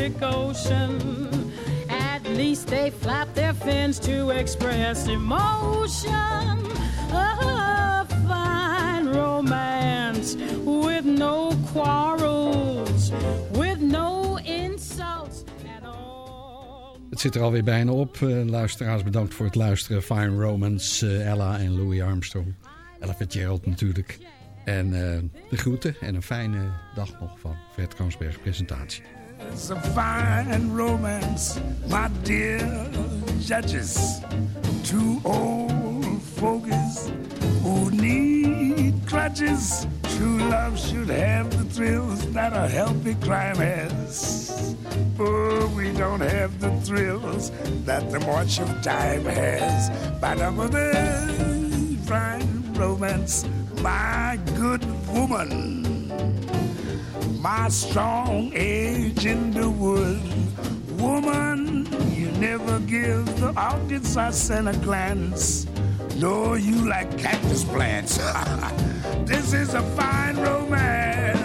Ocean. At least they flap their fins to express emotion. A fine romance with no quarrels, with no insults at all. Het zit er alweer bijna op. Uh, luisteraars, bedankt voor het luisteren. Fine Romance, uh, Ella en Louis Armstrong. Ella Fitzgerald natuurlijk. En uh, de groeten en een fijne dag nog van Fred Kansberg presentatie. It's a fine romance, my dear judges. Two old fogies who need crutches. True love should have the thrills that a healthy crime has. But we don't have the thrills that the march of time has. But I'm a fine romance my good woman, my strong age in the wood. Woman, you never give the audience I send a glance. No, you like cactus plants. this is a fine romance.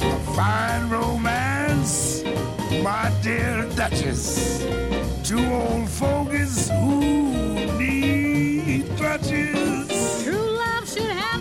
A fine romance, my dear Duchess. Two old fogies who need crutches.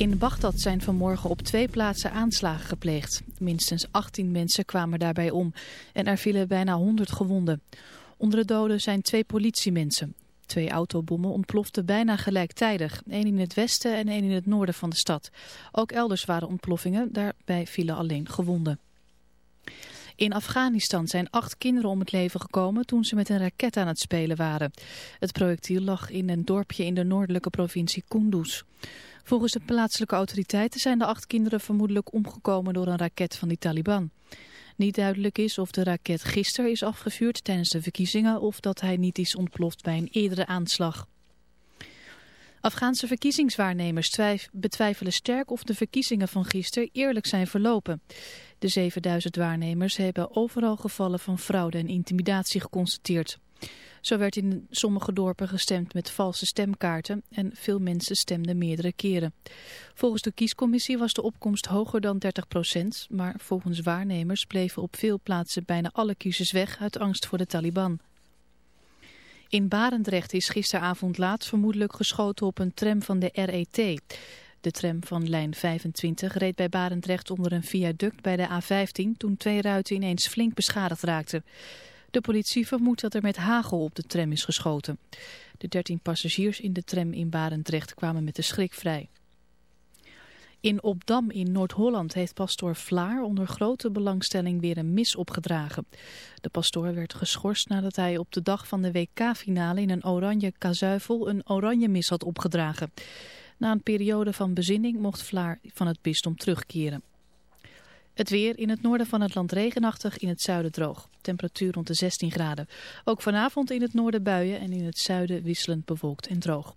In Bagdad zijn vanmorgen op twee plaatsen aanslagen gepleegd. Minstens 18 mensen kwamen daarbij om en er vielen bijna 100 gewonden. Onder de doden zijn twee politiemensen. Twee autobommen ontploften bijna gelijktijdig. één in het westen en één in het noorden van de stad. Ook elders waren ontploffingen, daarbij vielen alleen gewonden. In Afghanistan zijn acht kinderen om het leven gekomen toen ze met een raket aan het spelen waren. Het projectiel lag in een dorpje in de noordelijke provincie Kunduz. Volgens de plaatselijke autoriteiten zijn de acht kinderen vermoedelijk omgekomen door een raket van die Taliban. Niet duidelijk is of de raket gisteren is afgevuurd tijdens de verkiezingen of dat hij niet is ontploft bij een eerdere aanslag. Afghaanse verkiezingswaarnemers betwijfelen sterk of de verkiezingen van gisteren eerlijk zijn verlopen. De 7000 waarnemers hebben overal gevallen van fraude en intimidatie geconstateerd. Zo werd in sommige dorpen gestemd met valse stemkaarten en veel mensen stemden meerdere keren. Volgens de kiescommissie was de opkomst hoger dan 30 procent, maar volgens waarnemers bleven op veel plaatsen bijna alle kiezers weg uit angst voor de Taliban. In Barendrecht is gisteravond laat vermoedelijk geschoten op een tram van de RET. De tram van lijn 25 reed bij Barendrecht onder een viaduct bij de A15 toen twee ruiten ineens flink beschadigd raakten. De politie vermoedt dat er met hagel op de tram is geschoten. De 13 passagiers in de tram in Barendrecht kwamen met de schrik vrij. In Opdam in Noord-Holland heeft pastoor Vlaar onder grote belangstelling weer een mis opgedragen. De pastoor werd geschorst nadat hij op de dag van de WK-finale in een oranje kazuivel een oranje mis had opgedragen. Na een periode van bezinning mocht Vlaar van het bisdom terugkeren. Het weer in het noorden van het land regenachtig, in het zuiden droog. Temperatuur rond de 16 graden. Ook vanavond in het noorden buien en in het zuiden wisselend bewolkt en droog.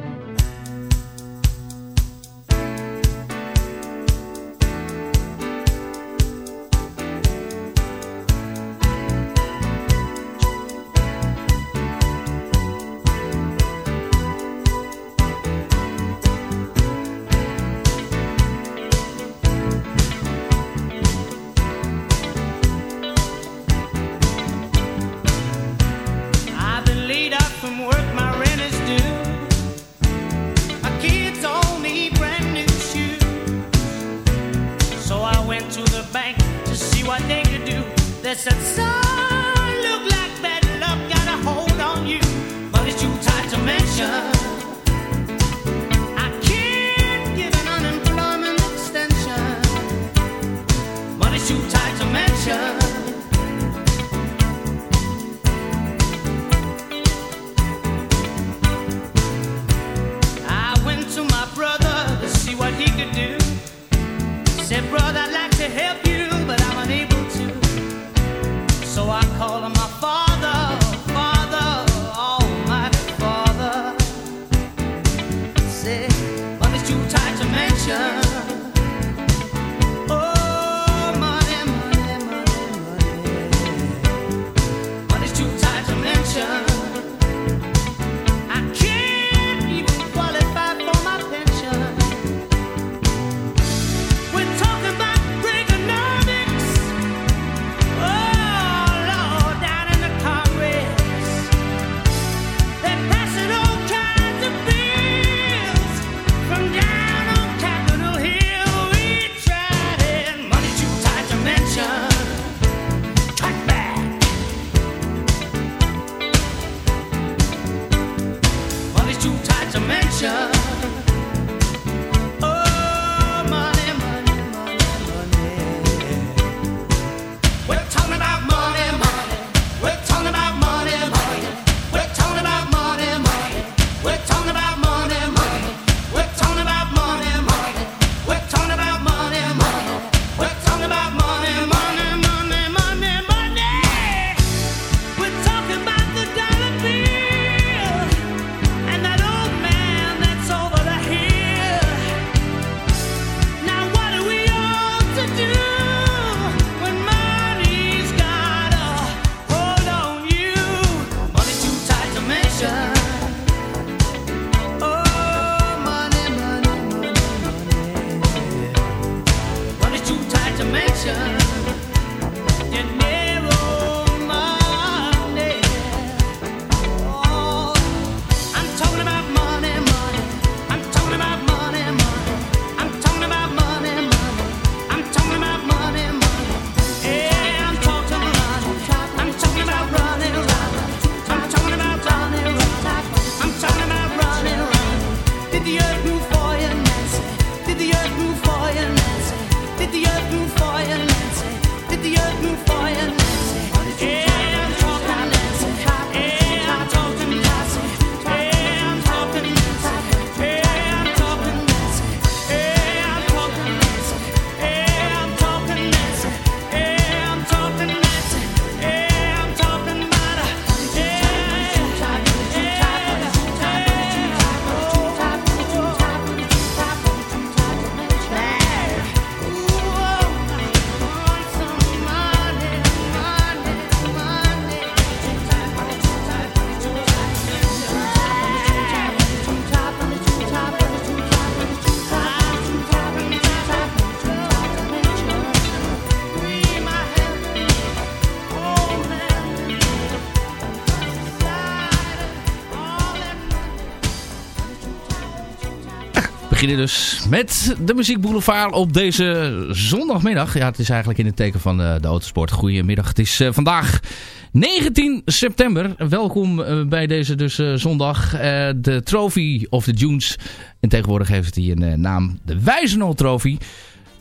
Dus met de Muziek Boulevard op deze zondagmiddag. Ja, het is eigenlijk in het teken van de, de autosport. Goedemiddag. Het is uh, vandaag 19 september. Welkom uh, bij deze dus zondag. de Trophy of the Dunes. En tegenwoordig heeft hij een naam. De Wijzenol Trophy.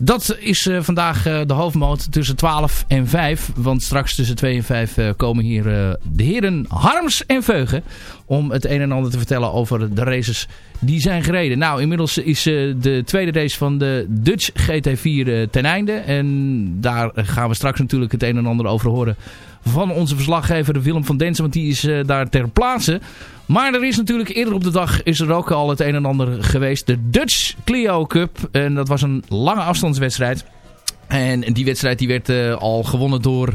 Dat is uh, vandaag uh, de hoofdmoot tussen 12 en 5. Want straks tussen 2 en 5 uh, komen hier de heren Harms en Veugen. Om het een en ander te vertellen over de races die zijn gereden. Nou, inmiddels is de tweede race van de Dutch GT4 ten einde. En daar gaan we straks natuurlijk het een en ander over horen van onze verslaggever Willem van Densen. Want die is daar ter plaatse. Maar er is natuurlijk eerder op de dag is er ook al het een en ander geweest. De Dutch Clio Cup. En dat was een lange afstandswedstrijd. En die wedstrijd die werd uh, al gewonnen door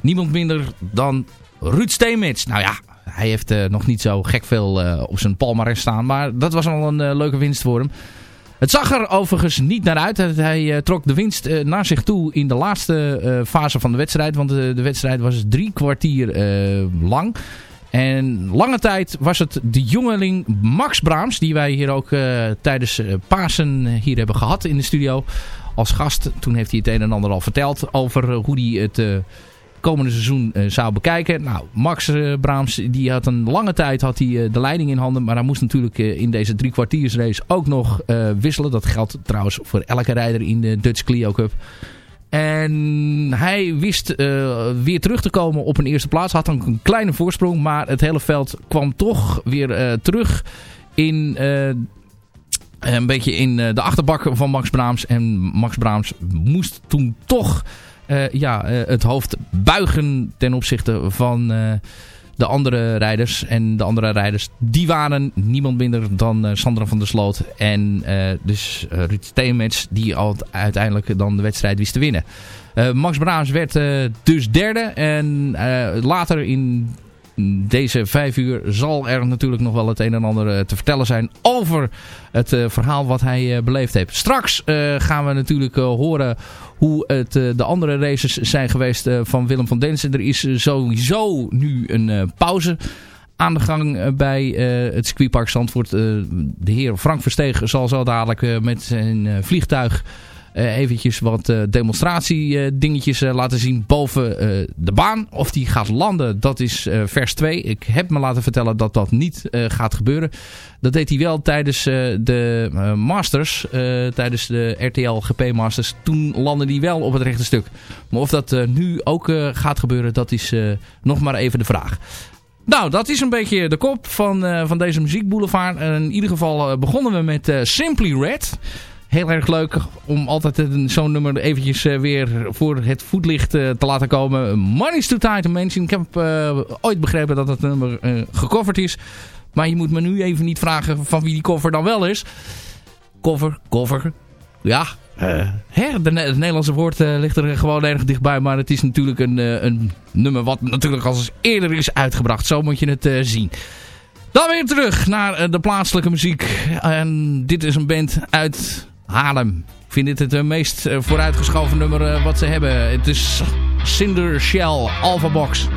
niemand minder dan Ruud Steenmits. Nou ja, hij heeft uh, nog niet zo gek veel op zijn palmarès staan. Maar dat was al een leuke winst voor hem. Het zag er overigens niet naar uit. Hij trok de winst naar zich toe in de laatste fase van de wedstrijd. Want de, wedstrijd was drie kwartier lang. En lange tijd was het de jongeling Max Braams, die wij hier ook tijdens Pasen hier hebben gehad in de studio als gast. Toen heeft hij het een en ander al verteld over hoe hij het komende seizoen zou bekijken. Nou, Max Braams die had een lange tijd had hij, de leiding in handen. Maar hij moest natuurlijk in deze drie kwartiersrace ook nog wisselen. Dat geldt trouwens voor elke rijder in de Dutch Clio Cup. En hij wist uh, weer terug te komen op een eerste plaats. Had dan een kleine voorsprong. Maar het hele veld kwam toch weer uh, terug in... Uh, een beetje in de achterbak van Max Braams. En Max Braams moest toen toch ja, het hoofd buigen ten opzichte van de andere rijders. En de andere rijders, die waren niemand minder dan Sandra van der Sloot. En dus Ruud Steenmets, die uiteindelijk dan de wedstrijd wist te winnen. Max Braams werd dus derde. En later in deze vijf uur zal er natuurlijk nog wel het een en ander te vertellen zijn over het verhaal wat hij beleefd heeft. Straks gaan we natuurlijk horen hoe het, de andere races zijn geweest van Willem van Densen. Er is sowieso nu een pauze aan de gang bij het circuitpark Zandvoort. de heer Frank Versteeg zal zo dadelijk met zijn vliegtuig eventjes wat uh, demonstratiedingetjes uh, laten zien boven de baan. Of die gaat landen, dat is vers 2. Ik heb me laten vertellen dat dat niet gaat gebeuren. Dat deed hij wel tijdens de Masters, tijdens de RTL GP Masters. Toen landde hij wel op het rechte stuk. Maar of dat nu ook gaat gebeuren, dat is nog maar even de vraag. Nou, dat is een beetje de kop van, van deze muziekboulevard. in ieder geval begonnen we met Simply Red heel erg leuk om altijd zo'n nummer eventjes uh, weer voor het voetlicht uh, te laten komen. Money's Too Tight Mention. Ik heb uh, ooit begrepen dat het nummer gecoverd is. Maar je moet me nu even niet vragen van wie die cover dan wel is. Cover, cover. Ja, hè, het Nederlandse woord ligt er gewoon erg dichtbij. Maar het is natuurlijk een, een nummer wat natuurlijk al eens eerder is uitgebracht. Zo moet je het zien. Dan weer terug naar de plaatselijke muziek. En dit is een band uit Haarlem. Ik vind dit het uh, meest uh, vooruitgeschoven nummer uh, wat ze hebben. Het is Cinder Shell Alpha Box.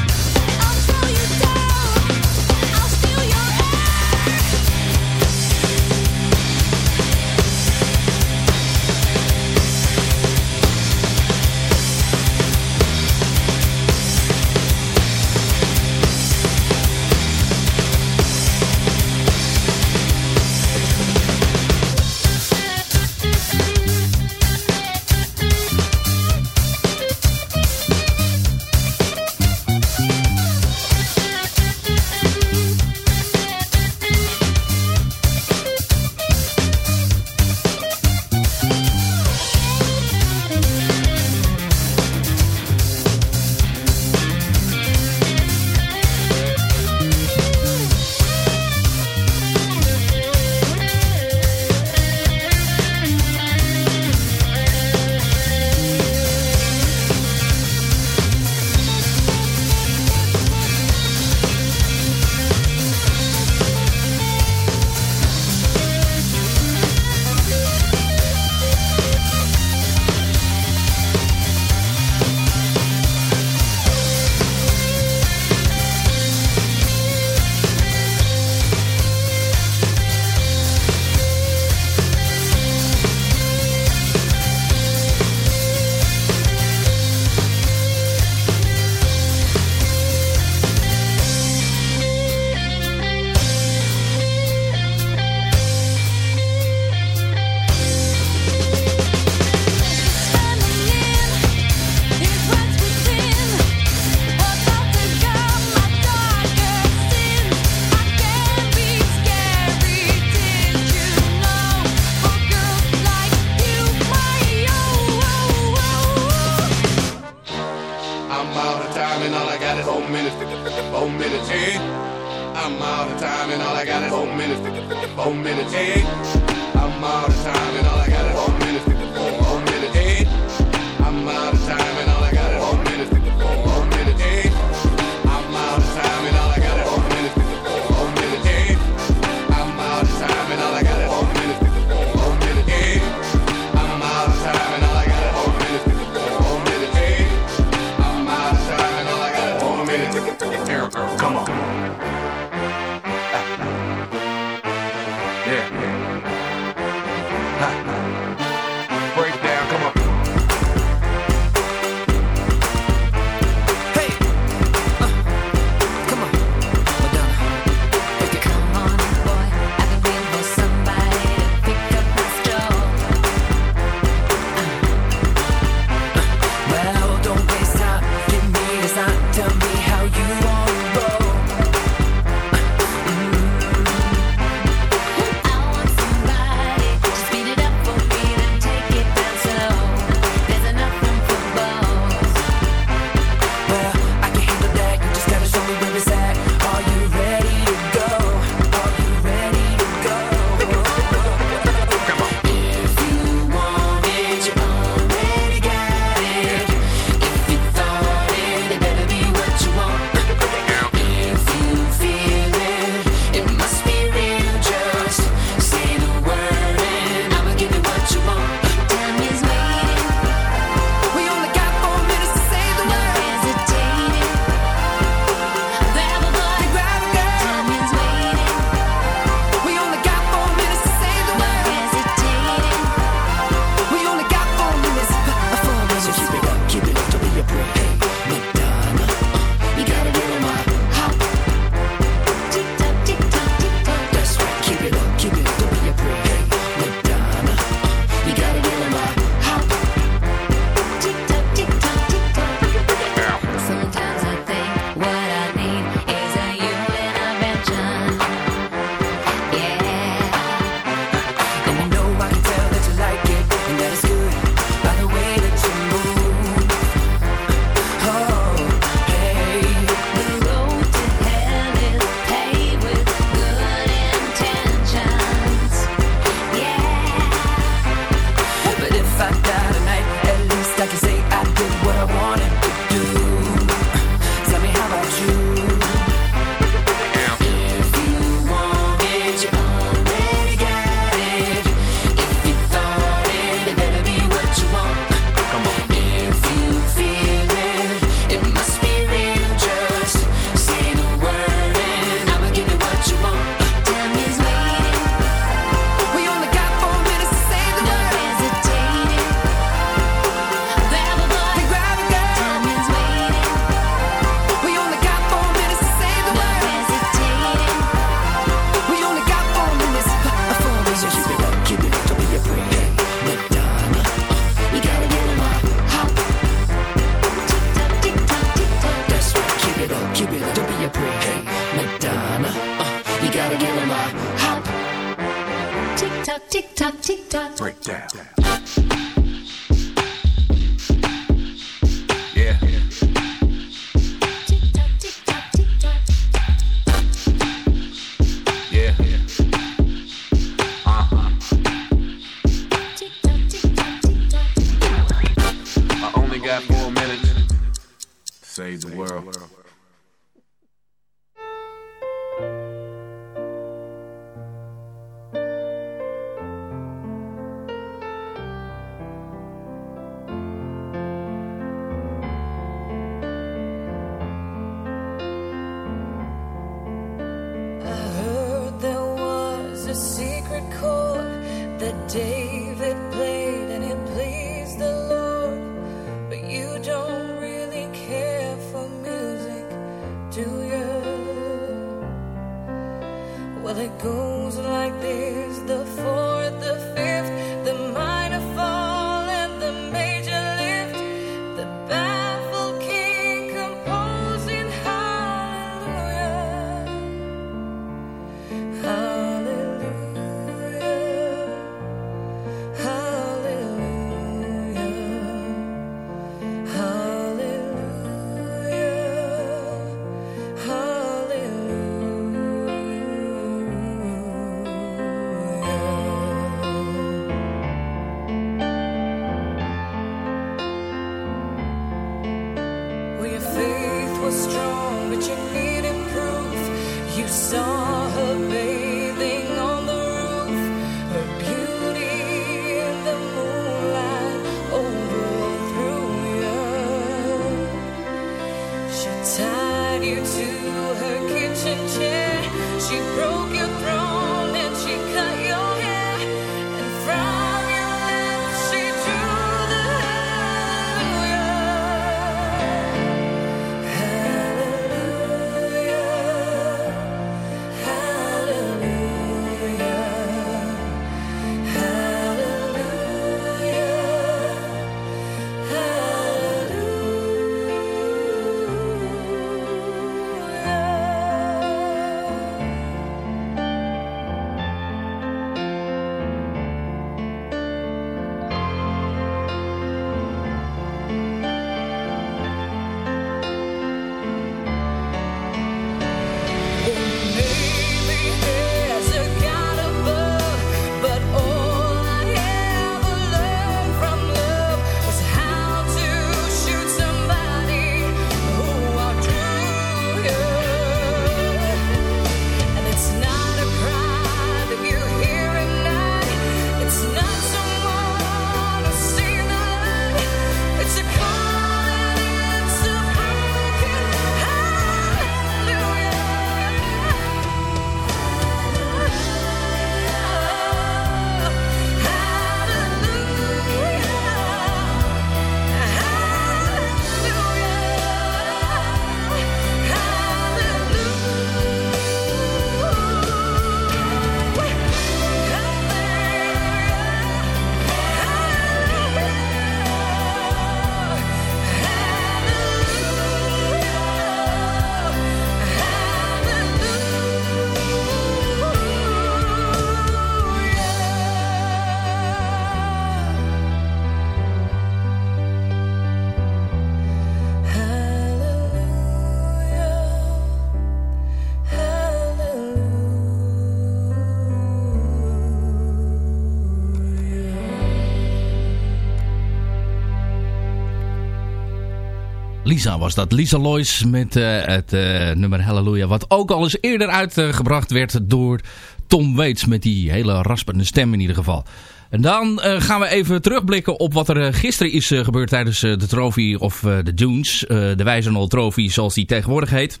Lisa was dat. Lisa Lois met eh, het eh, nummer Hallelujah. Wat ook al eens eerder uitgebracht werd door Tom Waits. Met die hele raspende stem in ieder geval. En dan eh, gaan we even terugblikken op wat er gisteren is gebeurd tijdens de Trophy of de Dunes. de Wijzenol Trophy zoals die tegenwoordig heet.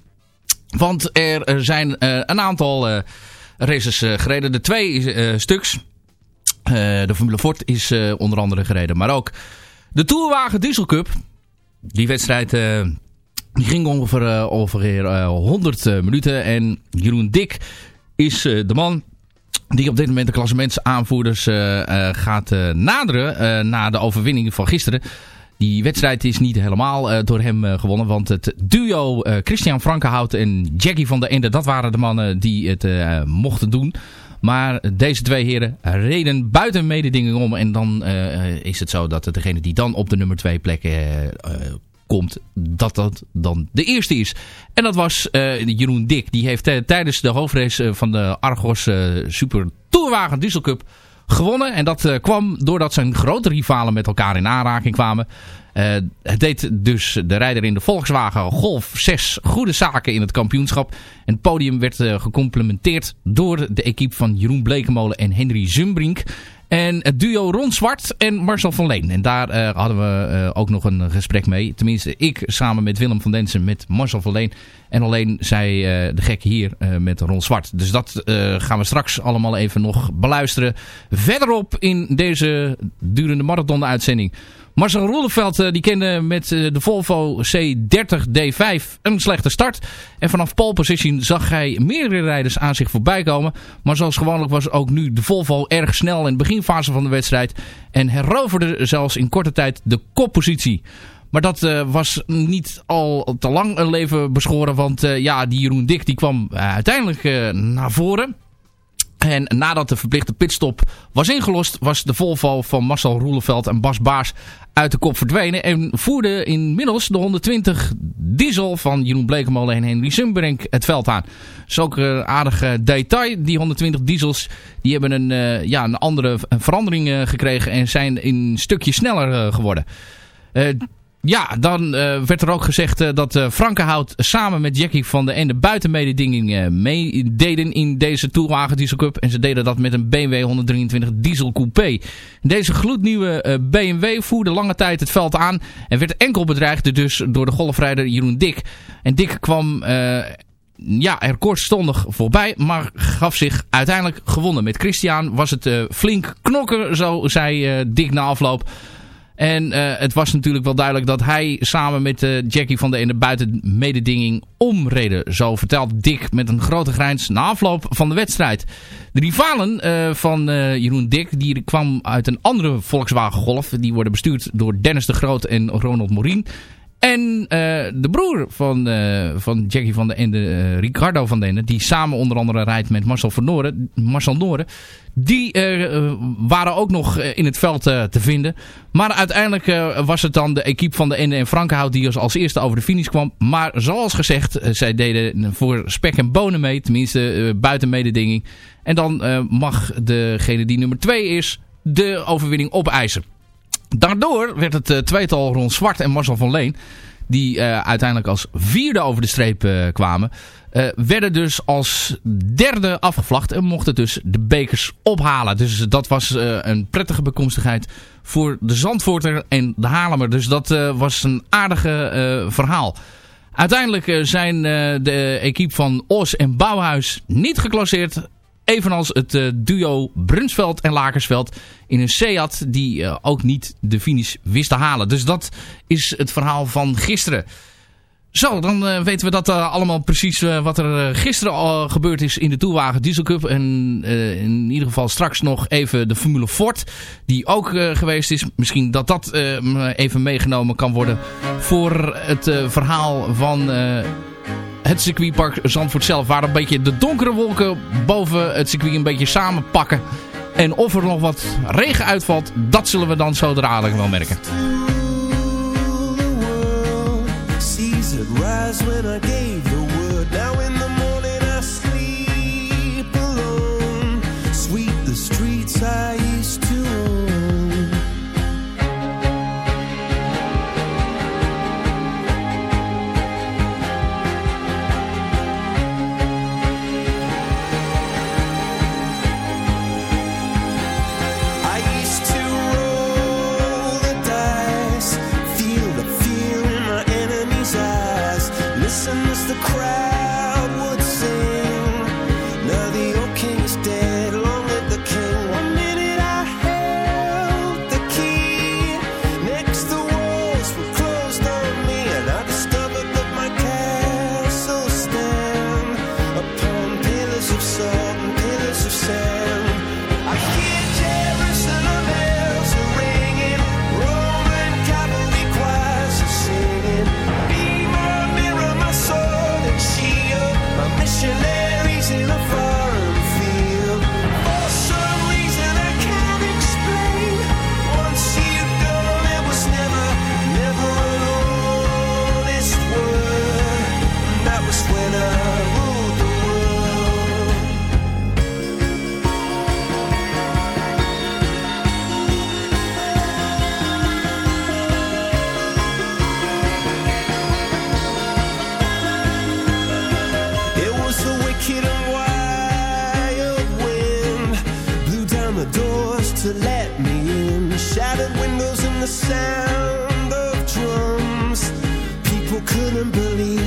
Want er zijn een aantal races gereden. De twee stuks. De Formule Ford is onder andere gereden. Maar ook de Tourwagen Diesel Cup. Die wedstrijd eh, die ging ongeveer, eh, ongeveer eh, 100 eh, minuten. En Jeroen Dik is de man die op dit moment de klassementsaanvoerders gaat naderen na de overwinning van gisteren. Die wedstrijd is niet helemaal eh, door hem eh, gewonnen. Want het duo eh, Christian Frankenhout en Jackie van der Ende... dat waren de mannen die het mochten doen. Maar deze twee heren reden buiten mededinging om. En dan is het zo dat degene die dan op de nummer twee plek komt... dat dat dan de eerste is. En dat was Jeroen Dik. Die heeft tijdens de hoofdrace van de Argos Super Tourwagen Diesel Cup gewonnen. En dat eh, kwam doordat zijn grote rivalen met elkaar in aanraking kwamen. Eh, het deed dus de rijder in de Volkswagen Golf 6 goede zaken in het kampioenschap. En het podium werd eh, gecomplementeerd door de equipe van Jeroen Blekemolen en Henry Zumbrink. En het duo Ron Zwart en Marcel van Leen. En daar eh, hadden we eh, ook nog een gesprek mee. Tenminste, ik samen met Willem van Densen met Marcel van Leen. En alleen zij, eh, de gek hier, met Ron Zwart. Dus dat gaan we straks allemaal even nog beluisteren. Verderop in deze durende marathon-uitzending. Marcel Roeleveld eh, die kende met eh, de Volvo C30D5 een slechte start. En vanaf pole position zag hij meerdere rijders aan zich voorbij komen. Maar zoals gewoonlijk was ook nu de Volvo erg snel in de beginfase van de wedstrijd. En heroverde zelfs in korte tijd de koppositie. Maar dat eh, was niet al te lang een leven beschoren. Want ja, die Jeroen Dik die kwam uiteindelijk naar voren. En nadat de verplichte pitstop was ingelost, was de Volvo van Marcel Roeleveld en Bas Baars uit de kop verdwenen. En voerde inmiddels de 120 diesel van Jeroen Blekemolen en Henry Sumbrink het veld aan. Dat is ook een aardig eh, detail. Die 120 diesels die hebben een, eh, ja, een andere verandering eh, gekregen en zijn een stukje sneller eh, geworden. Eh, ja, dan eh, werd er ook gezegd eh, dat uh, Frankenhout samen met Jackie van de Ende buitenmededinging meededen in deze Tourwagen Diesel Cup. En ze deden dat met een BMW 123 Diesel Coupé. Deze gloednieuwe BMW voerde lange tijd het veld aan en werd enkel bedreigd dus door de golfrijder Jeroen Dik. En Dik kwam ja, er kortstondig voorbij, maar gaf zich uiteindelijk gewonnen. Met Christian was het flink knokken, zo zei Dik na afloop. En uh, het was natuurlijk wel duidelijk dat hij samen met uh, Jackie van de Ende buiten mededinging omreden. Zo vertelt Dick met een grote grijns na afloop van de wedstrijd. De rivalen uh, van Jeroen Dick die kwam uit een andere Volkswagen Golf. Die worden bestuurd door Dennis de Groot en Ronald Morien. En de broer van, van Jackie van de Ende, Ricardo van de Ende, die samen onder andere rijdt met Marcel van Noorden, Marcel Noorden, die waren ook nog in het veld te vinden. Maar uiteindelijk was het dan de equipe van de Ende en Frankenhout die als, als eerste over de finish kwam. Maar zoals gezegd, zij deden voor spek en bonen mee. Tenminste, buiten mededinging. En dan mag degene die nummer 2 is de overwinning opeisen. Daardoor werd het tweetal rond Zwart en Marcel van Leen die uh, uiteindelijk als vierde over de streep uh, kwamen, werden dus als derde afgevlacht en mochten dus de bekers ophalen. Dus dat was een prettige bekomstigheid voor de Zandvoorter en de Haarlemmer. Dus dat was een aardige verhaal. Uiteindelijk zijn de equipe van Os en Bouwhuis niet geclasseerd. Evenals het uh, duo Brunsveld en Lakersveld in een Seat die uh, ook niet de finish wist te halen. Dus dat is het verhaal van gisteren. Zo, dan uh, weten we dat allemaal precies wat er gisteren gebeurd is in de Toelwagen Diesel Cup. En in ieder geval straks nog even de Formule Ford die ook geweest is. Misschien dat dat even meegenomen kan worden voor het verhaal van het circuitpark Zandvoort zelf. Waar een beetje de donkere wolken boven het circuit een beetje samenpakken. En of er nog wat regen uitvalt, dat zullen we dan zo dadelijk wel merken. The sound of drums. People couldn't believe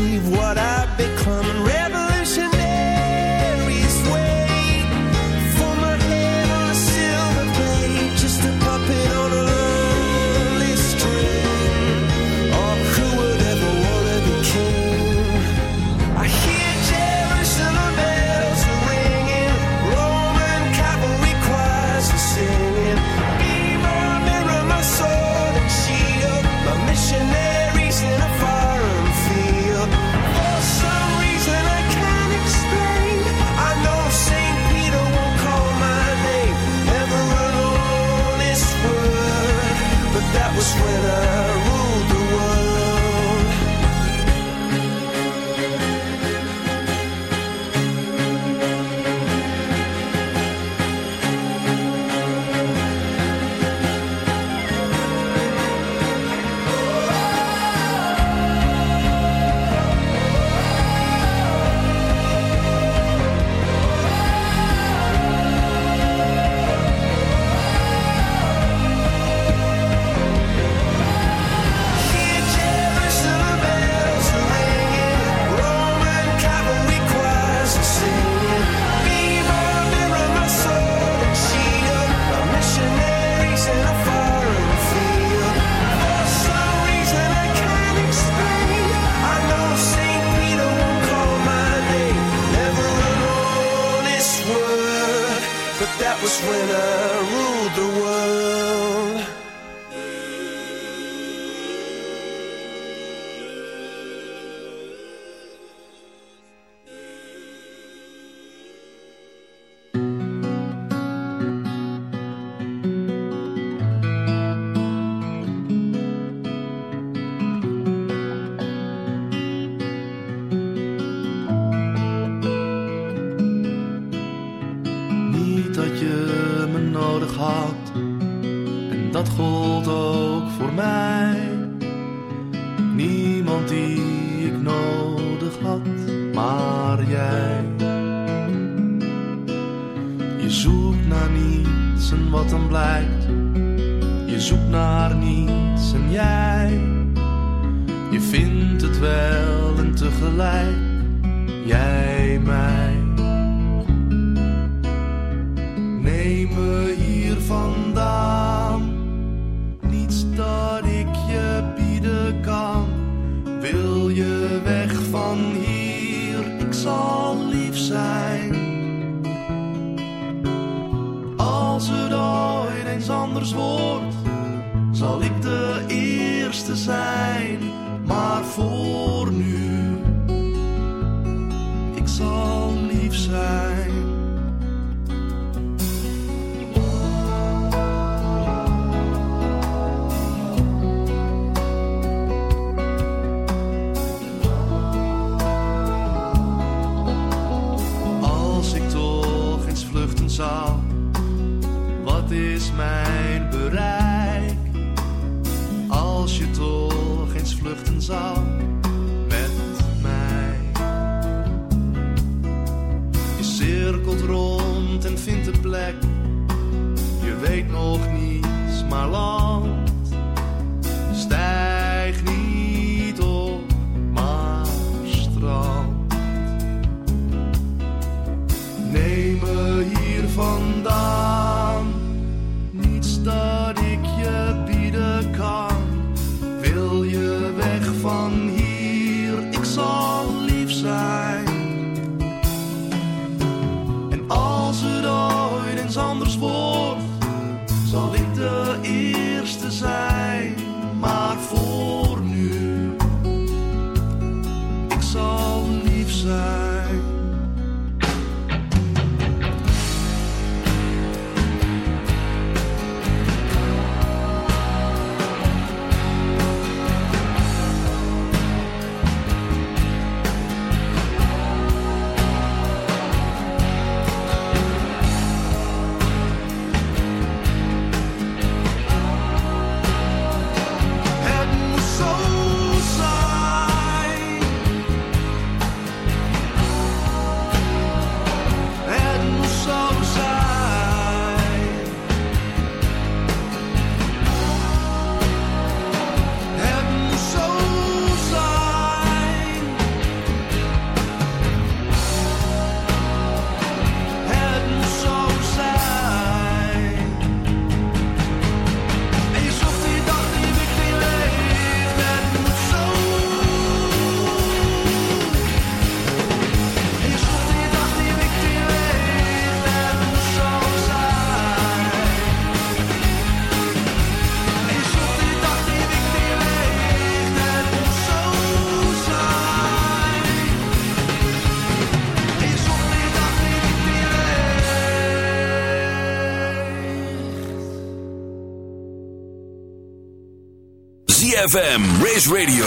FM Race Radio,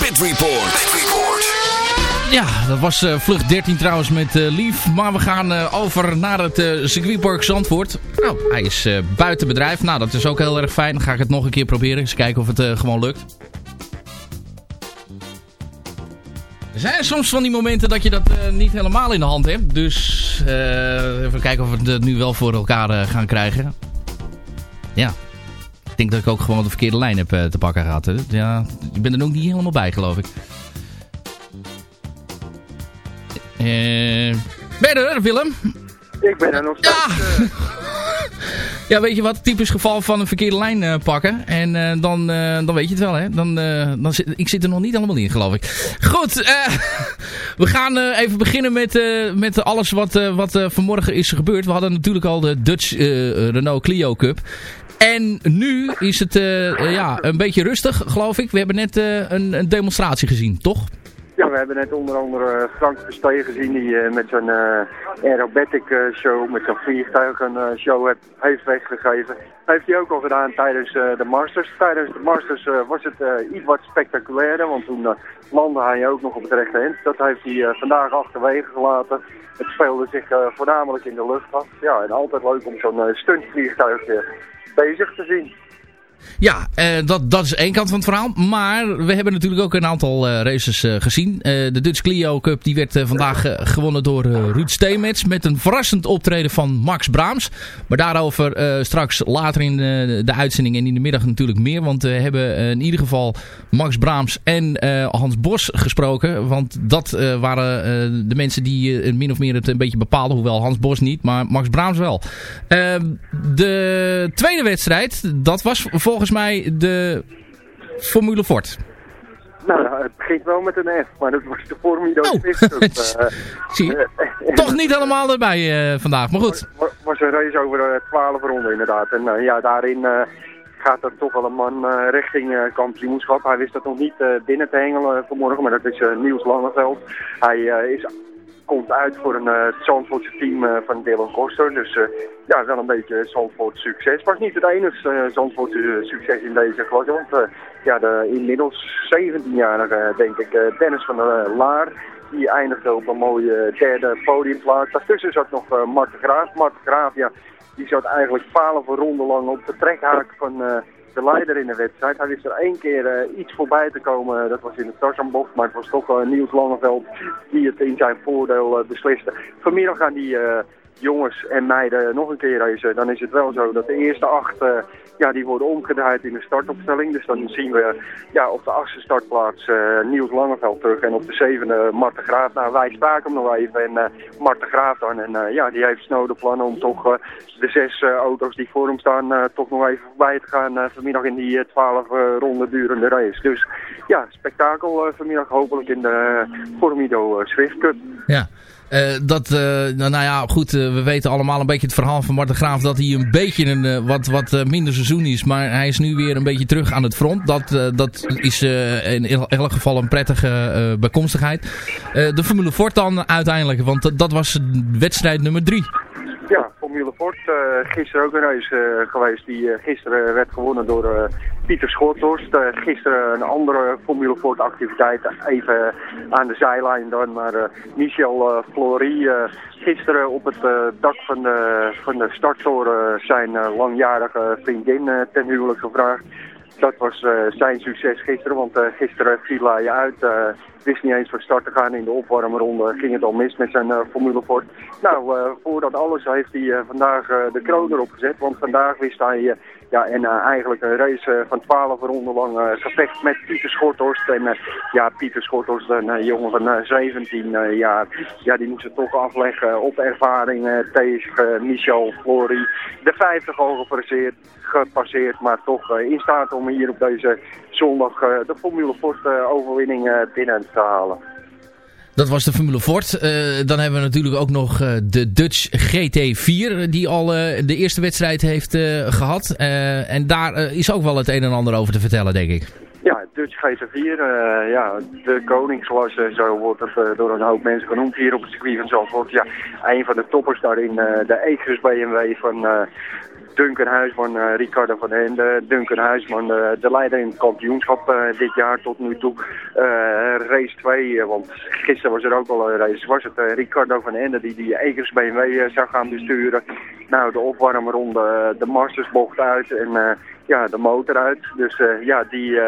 Pit Report. Ja, dat was uh, vlucht 13 trouwens met eh, Lief. Maar we gaan eh, over naar het circuitpark Zandvoort. Nou, hij is buiten bedrijf. Nou, dat is ook heel erg fijn. Dan ga ik het nog een keer proberen. Eens kijken of het gewoon lukt. Er zijn soms van die momenten dat je dat niet helemaal in de hand hebt. Dus even kijken of we het nu wel voor elkaar gaan krijgen. Ja, ik denk dat ik ook gewoon de verkeerde lijn heb eh, te pakken gehad. Ja, ik ben er ook niet helemaal bij, geloof ik. Eh, ben je er, Willem? Ik ben er nog steeds. Ja. Eh. Ja, weet je wat? Typisch geval van een verkeerde lijn pakken. En dan, dan weet je het wel, hè? Dan, dan zit, ik zit er nog niet allemaal in, geloof ik. Goed, we gaan even beginnen met, met alles wat, wat vanmorgen is gebeurd. We hadden natuurlijk al de Dutch Renault Clio Cup. En nu is het eh, eh, ja, een beetje rustig, geloof ik. We hebben net eh, een, een demonstratie gezien, toch? Ja, we hebben net onder andere Frank Verstee gezien die met zijn aerobatic show, met zijn vliegtuigen eh, show heeft, heeft weggegeven. Dat heeft hij ook al gedaan tijdens de Masters. Tijdens de Masters was het iets wat spectaculairder, want toen landde hij ook nog op het rechte eind. Dat heeft hij vandaag achterwege gelaten. Het speelde zich voornamelijk in de lucht af. Ja, en altijd leuk om zo'n stuntvliegtuigje bezig te zien. Ja, eh, dat, dat is één kant van het verhaal. Maar we hebben natuurlijk ook een aantal eh, races eh, gezien. De Dutch Clio Cup die werd vandaag gewonnen door Ruud Steemets. Met een verrassend optreden van Max Braams. Maar daarover straks later in de, uitzending en in de middag natuurlijk meer. Want we hebben in ieder geval Max Braams en Hans Bos gesproken. Want dat waren de mensen die min of meer het een beetje bepaalden. Hoewel Hans Bos niet, maar Max Braams wel. De tweede wedstrijd, dat was volgens mij de Formule Ford. Nou, ja, het begint wel met een F, maar dat was de Formido Oh. Swift eh, Zie je? eh, Toch niet helemaal erbij eh, vandaag, maar goed. wa- was een race over eh, 12 ronden inderdaad. En eh, ja, daarin eh, gaat er toch wel een man eh, richting eh, kampioenschap. Hij wist dat nog niet eh, binnen te hengelen vanmorgen, maar dat is eh, Niels Langeveld. Hij eh, is, komt uit voor een uh, Zandvoortse team eh, van Dylan Koster. Dus eh, ja, wel een beetje Zandvoort succes. Was niet het enige uh, Zandvoortse succes in deze klasse, want ja, de inmiddels 17-jarige, denk ik, Dennis van der Laar... Die eindigde op een mooie derde podiumplaats. Daartussen zat nog uh, Mart Graaf. Mart Graaf, ja, die zat eigenlijk 12 ronden lang op de trekhaak van uh, de leider in de wedstrijd. Hij wist er één keer uh, iets voorbij te komen. Dat was in de Tarzanbocht. Maar het was toch uh, Niels Langeveld die het in zijn voordeel uh, besliste. Vanmiddag gaan die jongens en meiden nog een keer racen. Dan is het wel zo dat de eerste acht ja, die worden omgedraaid in de startopstelling. Dus dan zien we ja, op de achtste startplaats uh, Niels Langeveld terug. En op de zevende Mart de Graaf. Nou, wij spraken hem nog even. En uh, Mart de Graaf dan. En uh, ja, die heeft snode plannen om toch de zes auto's die voor hem staan... Toch nog even voorbij te gaan vanmiddag in die twaalf ronden durende race. Dus ja, spektakel vanmiddag hopelijk in de Formido Swift Cup. Ja. Uh, dat, uh, nou, nou, ja, goed, uh, we weten allemaal een beetje het verhaal van Marten Graaf dat hij een beetje een wat, wat minder seizoen is. Maar hij is nu weer een beetje terug aan het front. Dat, dat is in elk geval een prettige bijkomstigheid. de Formule Ford dan uiteindelijk, want dat was wedstrijd nummer drie. Formule Ford. Uh, gisteren ook een race uh, geweest die uh, gisteren werd gewonnen door Pieter Schorthorst. gisteren een andere Formule Ford activiteit, even aan de zijlijn dan. Maar Michel Flory, gisteren op het dak van de, van de starttoren zijn langjarige vriendin ten huwelijk gevraagd. Dat was zijn succes gisteren, want gisteren viel hij uit wist niet eens van start te gaan in de opwarmronde. Ging het al mis met zijn Formule Ford. Nou, uh, voor dat alles heeft hij vandaag de kroon erop gezet. Want vandaag wist hij ja, en eigenlijk een race van 12 ronden lang gevecht met Pieter Schorthorst. En ja, Pieter Schorthorst, een jongen van 17 jaar, ja, die moest het toch afleggen op ervaring tegen Michel Flory. De 50 al gepasseerd, gepasseerd maar toch in staat om hier op deze zondag de Formule Ford overwinning binnen te halen. Dat was de Formule Ford. Uh, dan hebben we natuurlijk ook nog uh, de Dutch GT4 die al de eerste wedstrijd heeft gehad. en daar is ook wel het een en ander over te vertellen, denk ik. Ja, Dutch GT4, ja, de koningsklasse, zo wordt het door een hoop mensen genoemd hier op het circuit van Zandvoort. Ja, een van de toppers daarin, de Ecus BMW van Duncan Huisman, uh, Ricardo van Hende, Duncan Huisman, uh, de leider in het kampioenschap uh, dit jaar tot nu toe. race 2, want gisteren was er ook al een race, was het Ricardo van Hende die die Egers BMW zou gaan besturen. Nou, de opwarmronde, de Mastersbocht uit en ja, de motor uit. Dus ja, die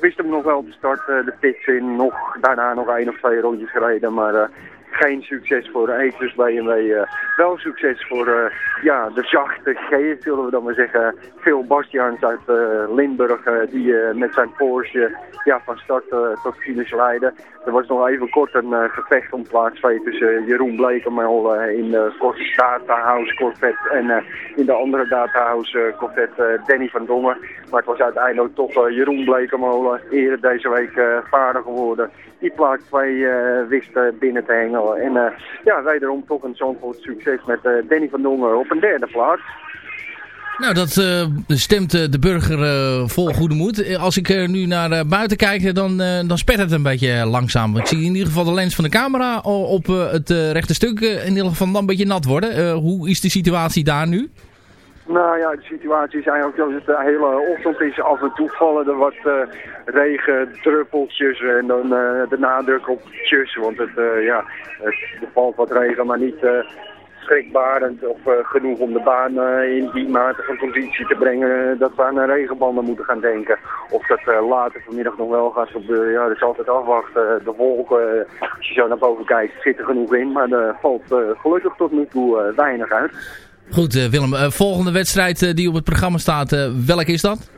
wist hem nog wel te starten, de pits in, nog, daarna nog één of twee rondjes gereden, maar geen succes voor Aces BMW. eh, wel succes voor eh, ja, de zachte G, zullen we dan maar zeggen. Phil Bastiaans uit eh, Limburg, eh, die met zijn Porsche ja, van start tot finish leidde. Er was nog even kort een gevecht om plaats 2 tussen Jeroen Blekemolen eh, in de Data House Corvette en in de andere Data House Corvette Danny van Dongen. Maar het was uiteindelijk toch Jeroen Blekemolen, eerder deze week vader geworden. Die plaats 2 eh, wist eh, binnen te hengelen. En eh, ja, wederom toch een Zandvoort succes met eh, Danny van Dongen op een derde plaats. Nou, dat stemt de burger vol goede moed. Als ik eh, nu naar buiten kijk, dan, dan spet het een beetje langzaam. Ik zie in ieder geval de lens van de camera op het rechte stuk in ieder geval dan een beetje nat worden. Hoe is de situatie daar nu? Nou ja, de situatie is eigenlijk dat het de hele ochtend is. Af en toe vallen er wat eh regendruppeltjes en dan eh, de nadruk op tjus. Want het, eh, ja, het, er valt wat regen, maar niet eh, schrikbarend of eh, genoeg om de baan eh, in die mate van conditie te brengen eh, dat we aan eh, regenbanden moeten gaan denken. Of dat eh, later vanmiddag nog wel gaat gebeuren, ja, dat is altijd afwachten. De wolken, eh, als je zo naar boven kijkt, zit er genoeg in, maar er valt eh, gelukkig tot nu toe eh, weinig uit. Goed, eh, Willem. eh, volgende wedstrijd eh, die op het programma staat, welke is dat?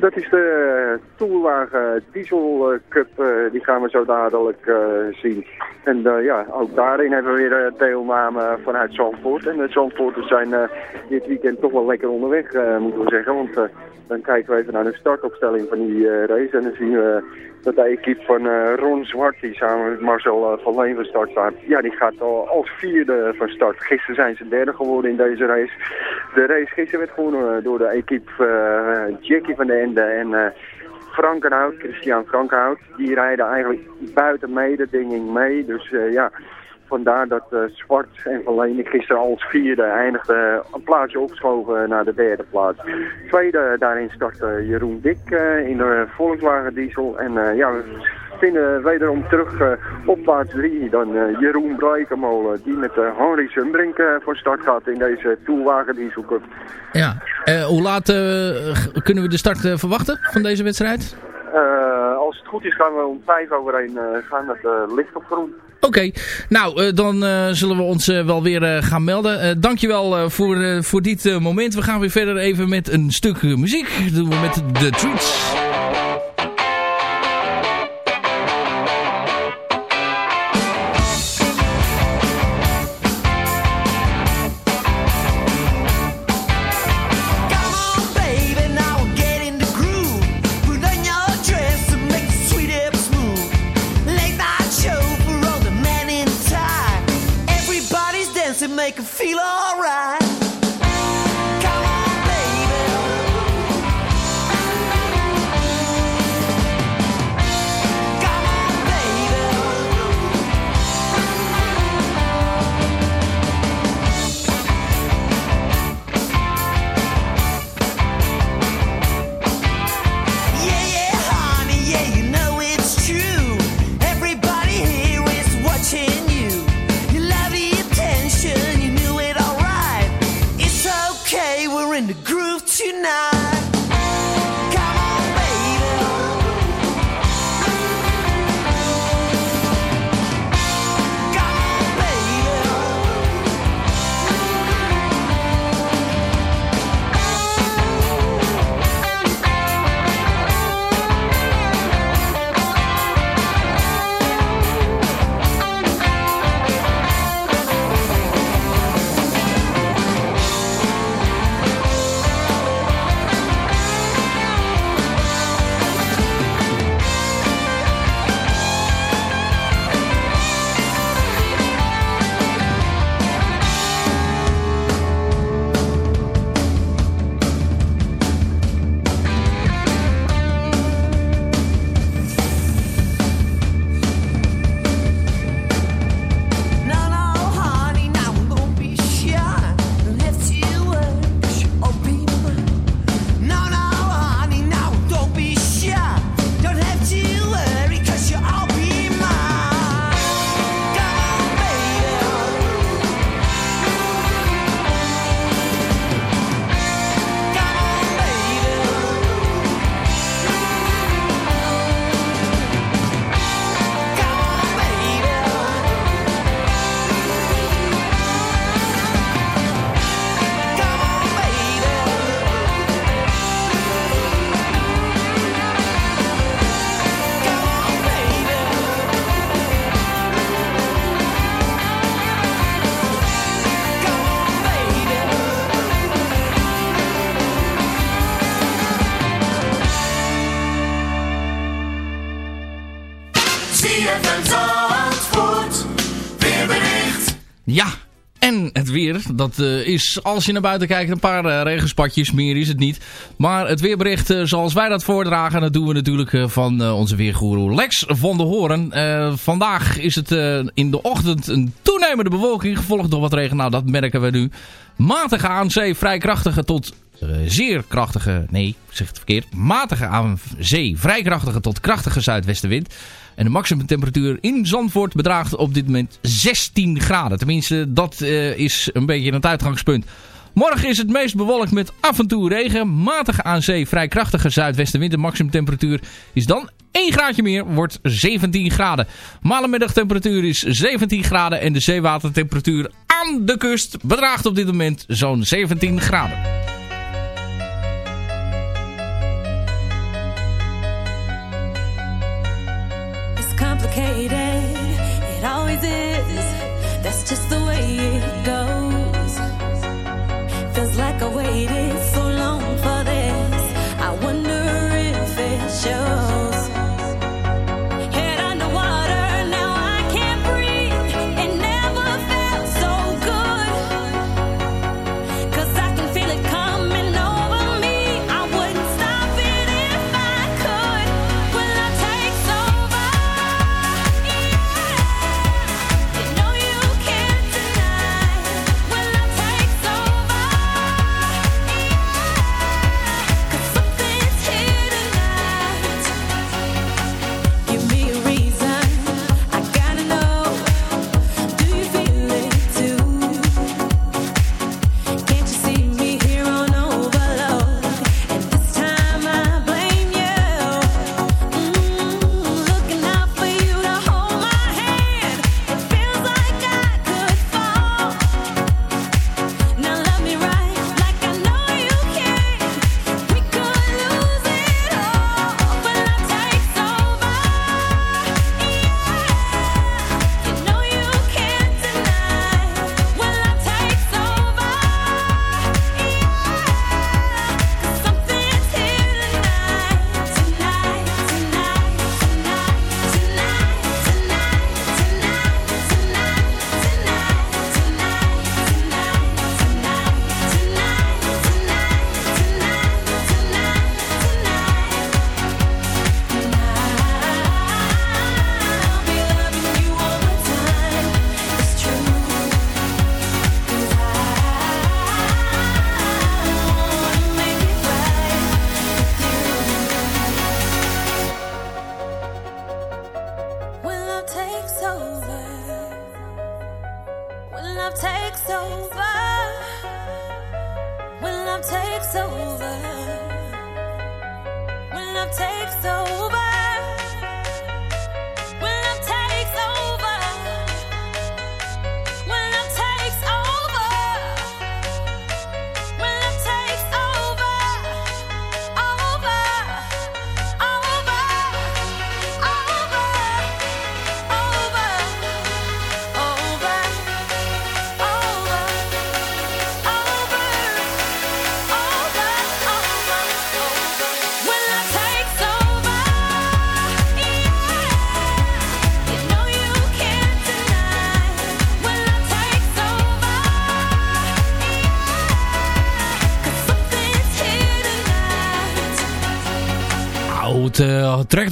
Dat is de Tourwagen Diesel Cup, die gaan we zo dadelijk zien. En ja, ook daarin hebben we weer deelname vanuit Zandvoort. En de Zandvoorters zijn dit weekend toch wel lekker onderweg, moeten we zeggen. Want dan kijken we even naar de startopstelling van die race. En dan zien we dat de equipe van eh, Ron Zwart, die samen met Marcel eh, van Leen van start. Ja, die gaat al als vierde van start. Gisteren zijn ze derde geworden in deze race. De race gisteren werd gewonnen door de equipe eh, Jackie van den Ende en... eh, Frankenhout, Christian Frankenhout, die rijden eigenlijk buiten mededinging mee. Dus eh, ja, vandaar dat eh, Zwart en Van gisteren als vierde eindigde een plaatsje opgeschoven naar de derde plaats. Tweede daarin startte Jeroen Dik eh, in de Volkswagen Diesel. En eh, ja, we vinden wederom terug op plaats drie dan Jeroen Bleikemolen, die met Henry Sumbrink voor start gaat in deze Toolwagen Diesel Cup. Ja. Hoe laat kunnen we de start verwachten van deze wedstrijd? Als het goed is gaan we om vijf over één eh, gaan met uh, licht op groen. Oké, nou eh, dan eh, zullen we ons eh, wel weer gaan melden. Dankjewel voor, voor dit moment. We gaan weer verder even met een stuk muziek. Dat doen we met The Treats. Dat eh, is, als je naar buiten kijkt, een paar eh, regenspatjes. Meer is het niet. Maar het weerbericht eh, zoals wij dat voordragen, dat doen we natuurlijk van onze weergoeroe Lex van de Hoorn. Vandaag is het in de ochtend een toenemende bewolking, gevolgd door wat regen. Nou, dat merken we nu. Matige aan zee, vrij krachtige tot eh, zeer krachtige, nee, ik zeg het verkeerd. Matige aan zee, vrij krachtige tot krachtige zuidwestenwind. En de maximumtemperatuur in Zandvoort bedraagt op dit moment 16 graden. Tenminste, dat eh, is een beetje het uitgangspunt. Morgen is het meest bewolkt met af en toe regen. Matige aan zee, vrij krachtige zuidwestenwind. De maximumtemperatuur is dan 1 graadje meer, wordt 17 graden. Malenmiddagtemperatuur is 17 graden en de zeewatertemperatuur aan de kust bedraagt op dit moment zo'n 17 graden.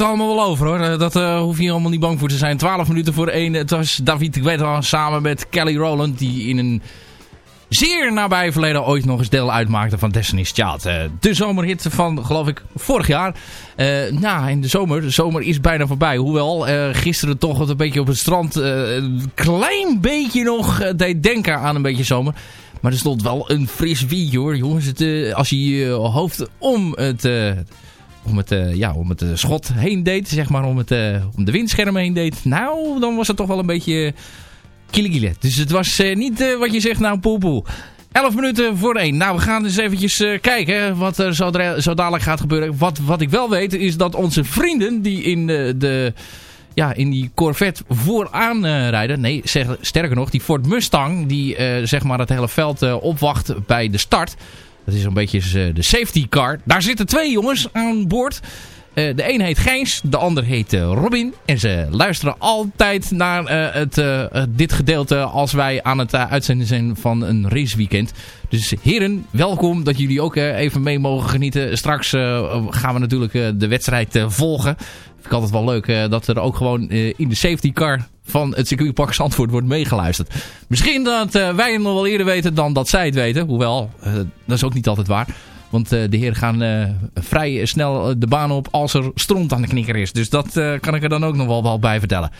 Allemaal wel over hoor. Eh, Dat eh, hoef je allemaal niet bang voor te zijn. 12 minuten voor 1. Het was David Guetta samen met Kelly Rowland. Die in een zeer nabij verleden ooit nog eens deel uitmaakte van Destiny's Child. Eh, de zomerhit van geloof ik vorig jaar. Eh nou, in de zomer. De zomer is bijna voorbij. Hoewel gisteren toch wat een beetje op het strand een klein beetje nog deed denken aan een beetje zomer. Maar er stond wel een fris wietje hoor. Jongens, het, als je je hoofd om het... om het, eh, ja, om het eh, schot heen deed, zeg maar, om, het, eh, om de windschermen heen deed. Nou, dan was het toch wel een beetje kiele Dus het was niet wat je zegt, nou poe poe. 11 minuten voor 1. Nou, we gaan eens eventjes kijken wat er zo, dadelijk gaat gebeuren. Wat, wat ik wel weet is dat onze vrienden die in de... ja, in die Corvette vooraan rijden. Nee, sterker nog, die Ford Mustang die zeg maar het hele veld opwacht bij de start. Dat is een beetje eh, de safety car. Daar zitten twee jongens aan boord. Eh, de een heet Gijs, de ander heet eh, Robin. En ze luisteren altijd naar eh, het, dit gedeelte als wij aan het uitzenden zijn van een raceweekend. Dus heren, welkom dat jullie ook even mee mogen genieten. Straks gaan we natuurlijk de wedstrijd volgen. Vind ik altijd wel leuk dat er ook gewoon in de safety car van het circuitpark Zandvoort wordt meegeluisterd. Misschien dat wij het nog wel eerder weten dan dat zij het weten. Hoewel, dat is ook niet altijd waar. Want eh, de heren gaan eh, vrij snel eh, de baan op als er stront aan de knikker is. Dus dat kan ik er dan ook nog wel, wel bij vertellen.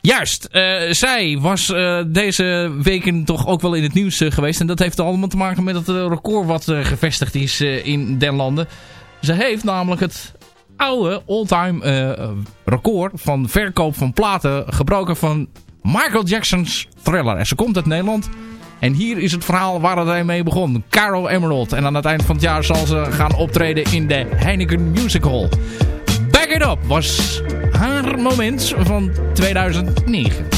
Juist, zij was deze weken toch ook wel in het nieuws geweest. En dat heeft allemaal te maken met het record wat gevestigd is in den landen. Ze heeft namelijk het oude all-time record van verkoop van platen gebroken van Michael Jackson's Thriller. En ze komt uit Nederland. En hier is het verhaal waar het mee begon. Caro Emerald. En aan het eind van het jaar zal ze gaan optreden in de Heineken Music Hall. Back It Up was haar moment van 2009.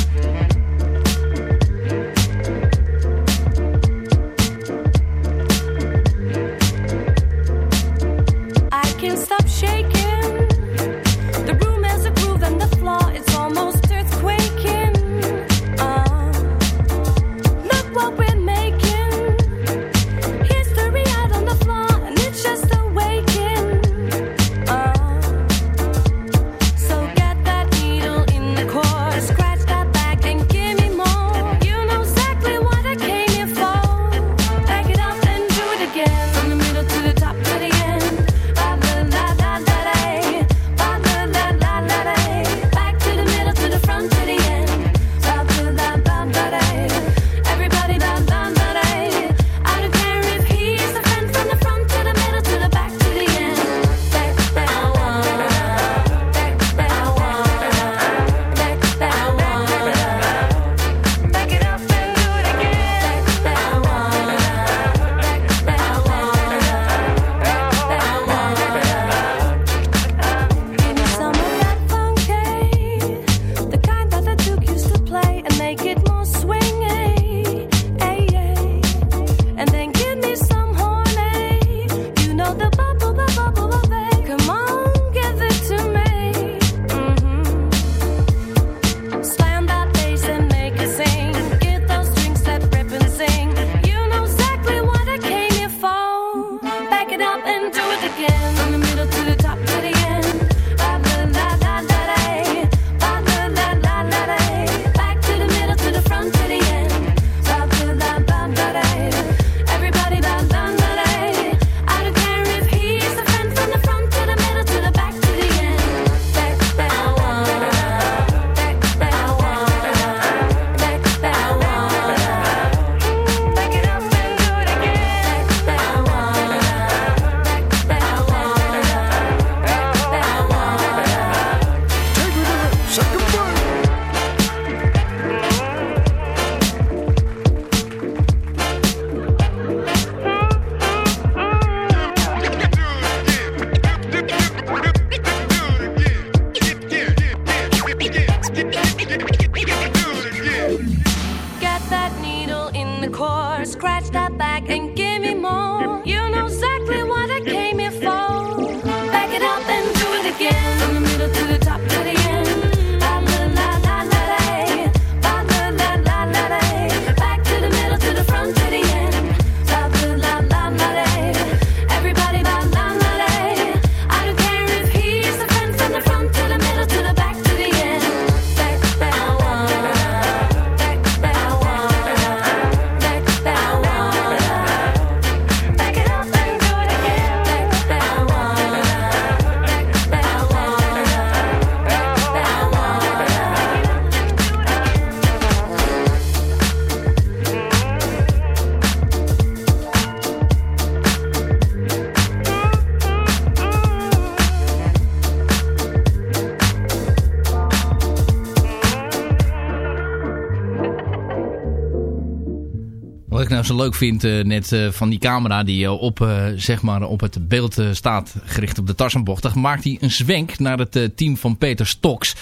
Leuk vind eh, net eh, van die camera die eh, op, zeg maar op het beeld staat gericht op de Tarzanbocht. Maakt hij een zwenk naar het team van Peter Stoks.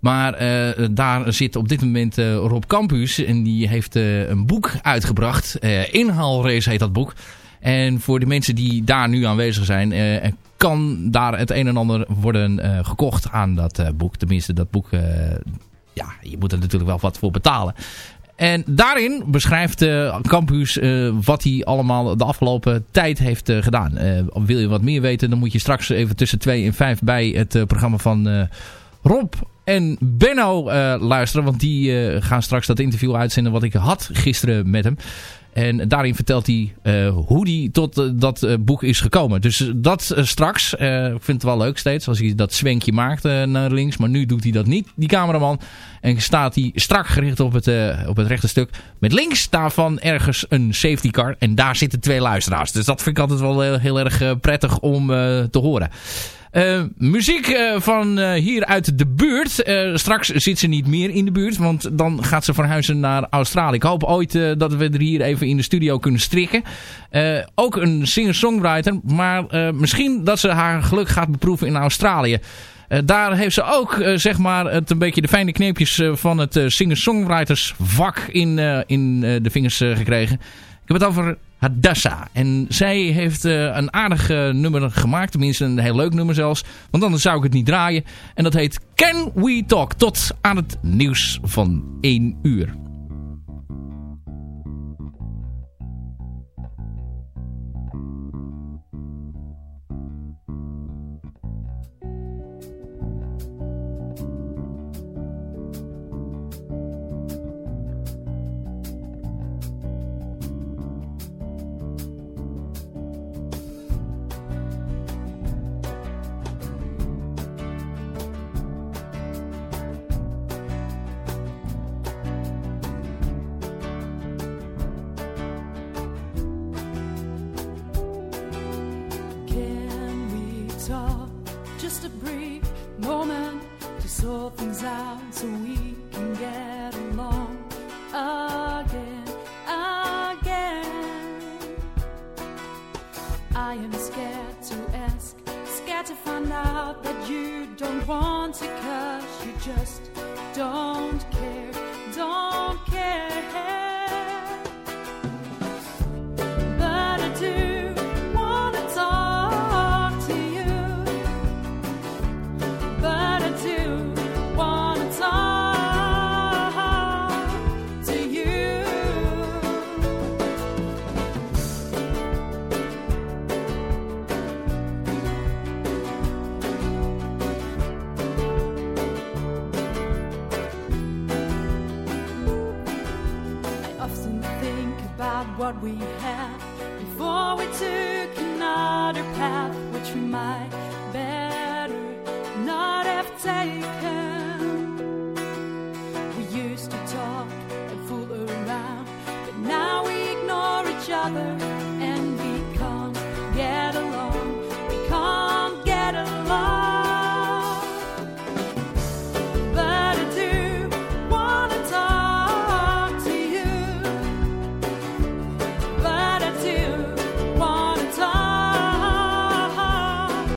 Maar daar zit op dit moment Rob Campus en die heeft een boek uitgebracht. Inhaalrace heet dat boek. En voor de mensen die daar nu aanwezig zijn, kan daar het een en ander worden gekocht aan dat boek. Tenminste, dat boek, ja, je moet er natuurlijk wel wat voor betalen. En daarin beschrijft uh, Campus uh, wat hij allemaal de afgelopen tijd heeft uh, gedaan. wil je wat meer weten, dan moet je straks even tussen 2 en 5 bij het programma van Rob en Benno luisteren. Want die gaan straks dat interview uitzenden wat ik had gisteren met hem. En daarin vertelt hij uh, hoe hij tot uh, dat uh, boek is gekomen. Dus dat straks. ik vind het wel leuk steeds. Als hij dat zwenkje maakt naar links. Maar nu doet hij dat niet, die cameraman. En staat hij strak gericht op het, op het rechte stuk. Met links daarvan ergens een safety car. En daar zitten twee luisteraars. Dus dat vind ik altijd wel heel, heel erg prettig om te horen. Uh, muziek uh, van uh, hier uit de buurt. straks zit ze niet meer in de buurt, want dan gaat ze verhuizen naar Australië. Ik hoop ooit dat we er hier even in de studio kunnen strikken. ook een singer-songwriter, maar misschien dat ze haar geluk gaat beproeven in Australië. daar heeft ze ook zeg maar het een beetje de fijne kneepjes van het singer-songwriters vak in, in de vingers gekregen. Heb het over Hadassa. En zij heeft uh, een aardig uh, nummer gemaakt. Tenminste een heel leuk nummer zelfs. Want anders zou ik het niet draaien. En dat heet Can We Talk. Tot aan het nieuws van 1 uur.